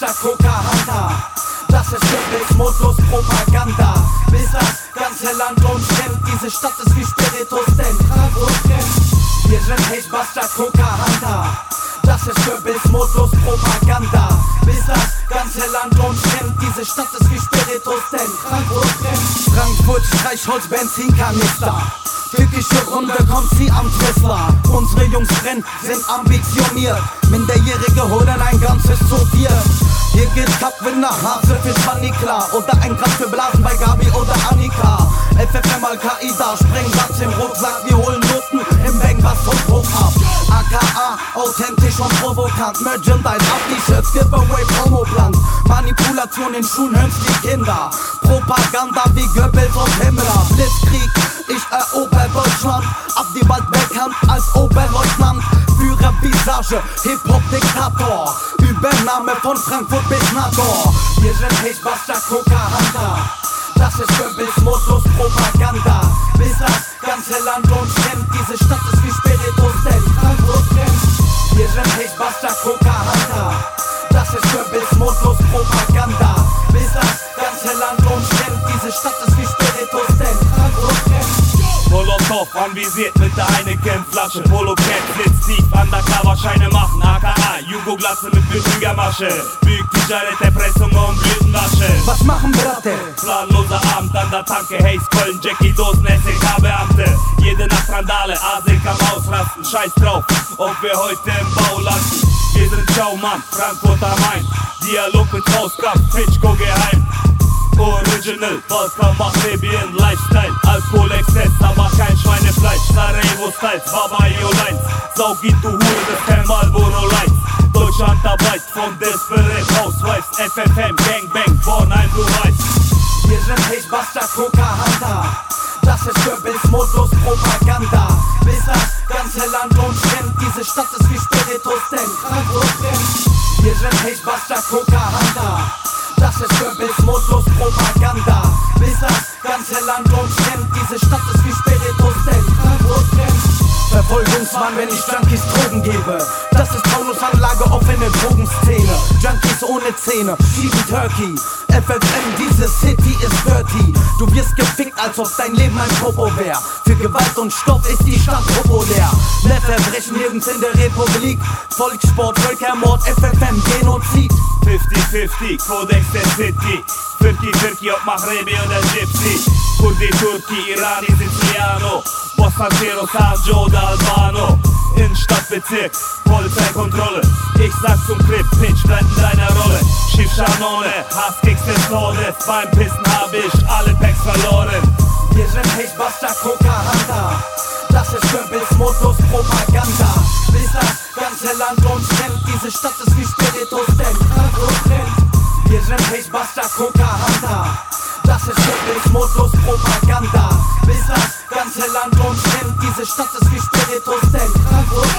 Hashtag Pocahontas. Das ist Schicklingsmodus Propaganda. Bis das ganze Land uns kennt, diese Stadt ist wie Spiritus, denn uns kennt. Wir sind Hatebuster Pocahontas. Das ist Pöbelsmodus Propaganda. Bis das ganze Land uns kennt, diese Stadt ist wie Spiritus, denn Frankfurt kennt. Frankfurt, Streichholz, Benzinkanister. Türkische Runde kommt sie am Tesla. Unsere Jungs brennen, sind ambitioniert. Minderjährige holen ein ganzes zu vier. Hier geht's Cup-Winner, Hase für Sunny klar. Oder ein Gramm für Blasen bei Gabi oder Annika. FFM Al-Qaida, Sprengsatz im Rucksack. Wir holen Noten im Bang, was vom Hoch ab. AKA, authentisch und provokant. Merchandise, ab die Shirts, Giveaway, Promoplan. Manipulation in Schuhen, hören's die Kinder. Propaganda wie Goebbels und Himmler. Visage, Hip-Hop-Diktator. Übernahme von Frankfurt bis NATO. Wir sind Hechbuster, Coca Hunter. Das ist Goebbels Modus Propaganda. Bis das ganze Land uns kennt. Diese Stadt ist wie Spiritus, denn Frankfurt brennt. Wir sind Hechbuster, Coca Hunter. Das ist Goebbels Modus Propaganda. Bis das ganze Land uns kennt. Diese Stadt ist Molotow anvisiert mit der Heineken-Flasche. Polo-Cat sitzt tief, undercover Scheine machen. AKA, Jugo-Glatze mit Büttengermasche. Bügt Tijaret, Pressung und Blütenwasche. Was machen Bratte? Planloser Abend an der Tanke, Haze, Köln, Jackie Dosen, SEK-Beamte. Jede Nacht Randale, Asik am Ausrasten. Scheiß drauf, ob wir heute im Bau landen. Wir sind Schaumann, Frankfurt am Main. Dialog mit Faustkampf, Pitchko geheim. Original, Balkan Maghrebien Lifestyle Alkoholexzess, aber kein Schweinefleisch Sarajevo Styles, Babayo Lines Saugit, du Hure, das kein Marlboro Lights Deutschlandarbeit von Desperate Housewives FFM, Gangbang, Bornheim, du weißt Wir sind Hechbuster, Coca Hunter. Das ist Goebbels Modus Propaganda. Bis das ganze Land uns kennt. Diese Stadt ist wie Spiritus, denn Frankfurt brennt. Wir sind Hechbuster, Coca Hunter. Das ist Goebbels Modus Propaganda. Bis das ganze Land uns kennt. Diese Stadt ist wie Spiritus, denn. Verfolgungsmann, wenn ich Junkies Drogen gebe. Das ist Paulus Anlage, offene Drogenszene. Junkies ohne Zähne, schieben Turkey. FFM, diese City ist dirty. Du wirst gefickt, als ob dein Leben ein Popo wär. Für Gewalt und Stoff ist die Stadt populär. Verbrechen nirgends in der Republik. Volkssport, Völkermord, FFM, Genozid. 50-50, Kodex der City. Fürki, Fürki, ob Maghrebi oder Gypsy. Kurdi, Turki, Irani, Siciliano Bossantero, Sanjo oder Albano Innenstadtbezirk, Polizeikontrolle. Ich sag zum Clip, Pitch bleibt in deiner Rolle. Schiffschanone, Hasskicks des Todes. Beim Pissen hab ich alle Packs verloren kiedy to wstęp, tak odkręt Bierzem hejs, basta, koka, handa Das ist wirklich Modus Propaganda Bis das ganze Land uns kennt Diese Stadt ist wie Spiritus Dent, Frankfurt